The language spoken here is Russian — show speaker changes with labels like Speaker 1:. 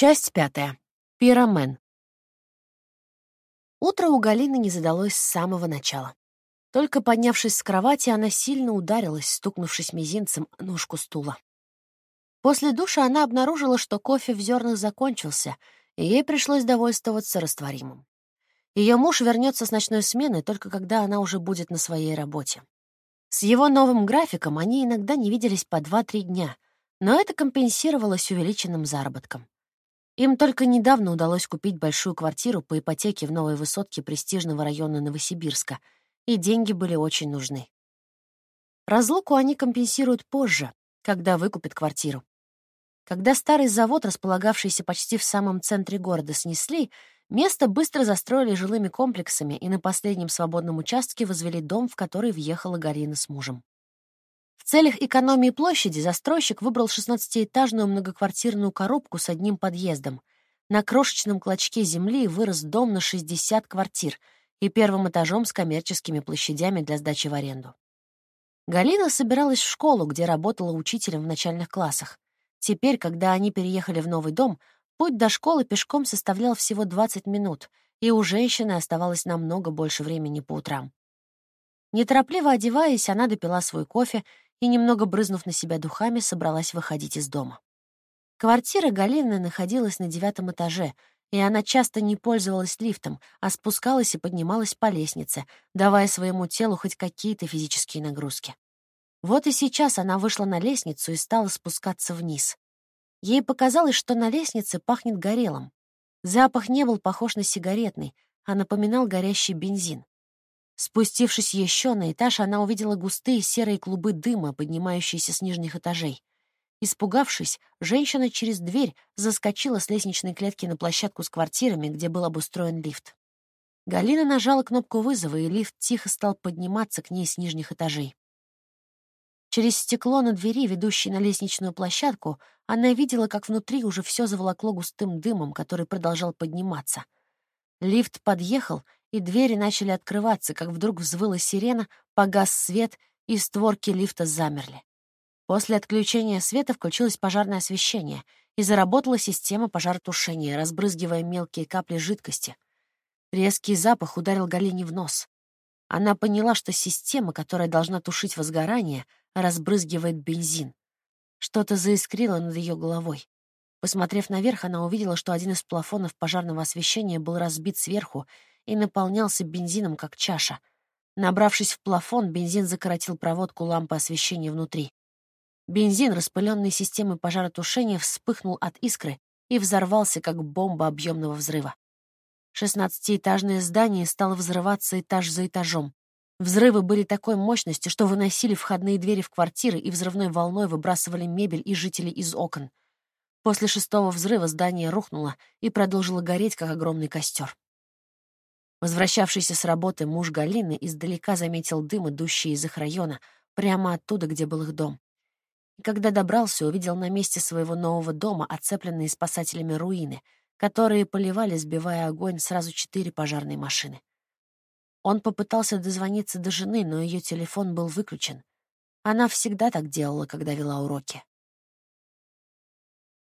Speaker 1: Часть пятая. Пиромен. Утро у Галины не задалось с самого начала. Только поднявшись с кровати, она сильно ударилась, стукнувшись мизинцем ножку стула. После душа она обнаружила, что кофе в зернах закончился, и ей пришлось довольствоваться растворимым. Ее муж вернется с ночной смены только когда она уже будет на своей работе. С его новым графиком они иногда не виделись по 2-3 дня, но это компенсировалось увеличенным заработком. Им только недавно удалось купить большую квартиру по ипотеке в новой высотке престижного района Новосибирска, и деньги были очень нужны. Разлуку они компенсируют позже, когда выкупят квартиру. Когда старый завод, располагавшийся почти в самом центре города, снесли, место быстро застроили жилыми комплексами и на последнем свободном участке возвели дом, в который въехала Галина с мужем. Целях экономии площади застройщик выбрал 16-этажную многоквартирную коробку с одним подъездом. На крошечном клочке земли вырос дом на 60 квартир и первым этажом с коммерческими площадями для сдачи в аренду. Галина собиралась в школу, где работала учителем в начальных классах. Теперь, когда они переехали в новый дом, путь до школы пешком составлял всего 20 минут, и у женщины оставалось намного больше времени по утрам. Неторопливо одеваясь, она допила свой кофе и, немного брызнув на себя духами, собралась выходить из дома. Квартира Галины находилась на девятом этаже, и она часто не пользовалась лифтом, а спускалась и поднималась по лестнице, давая своему телу хоть какие-то физические нагрузки. Вот и сейчас она вышла на лестницу и стала спускаться вниз. Ей показалось, что на лестнице пахнет горелым. Запах не был похож на сигаретный, а напоминал горящий бензин. Спустившись еще на этаж, она увидела густые серые клубы дыма, поднимающиеся с нижних этажей. Испугавшись, женщина через дверь заскочила с лестничной клетки на площадку с квартирами, где был обустроен лифт. Галина нажала кнопку вызова, и лифт тихо стал подниматься к ней с нижних этажей. Через стекло на двери, ведущей на лестничную площадку, она видела, как внутри уже все заволокло густым дымом, который продолжал подниматься. Лифт подъехал, и двери начали открываться, как вдруг взвыла сирена, погас свет, и створки лифта замерли. После отключения света включилось пожарное освещение, и заработала система пожаротушения, разбрызгивая мелкие капли жидкости. Резкий запах ударил Галине в нос. Она поняла, что система, которая должна тушить возгорание, разбрызгивает бензин. Что-то заискрило над ее головой. Посмотрев наверх, она увидела, что один из плафонов пожарного освещения был разбит сверху и наполнялся бензином, как чаша. Набравшись в плафон, бензин закоротил проводку лампы освещения внутри. Бензин, распыленный системой пожаротушения, вспыхнул от искры и взорвался, как бомба объемного взрыва. Шестнадцатиэтажное здание стало взрываться этаж за этажом. Взрывы были такой мощности, что выносили входные двери в квартиры и взрывной волной выбрасывали мебель и жителей из окон. После шестого взрыва здание рухнуло и продолжило гореть, как огромный костер. Возвращавшийся с работы муж Галины издалека заметил дым, идущий из их района, прямо оттуда, где был их дом. И когда добрался, увидел на месте своего нового дома оцепленные спасателями руины — которые поливали, сбивая огонь, сразу четыре пожарные машины. Он попытался дозвониться до жены, но ее телефон был выключен. Она всегда так делала, когда вела уроки.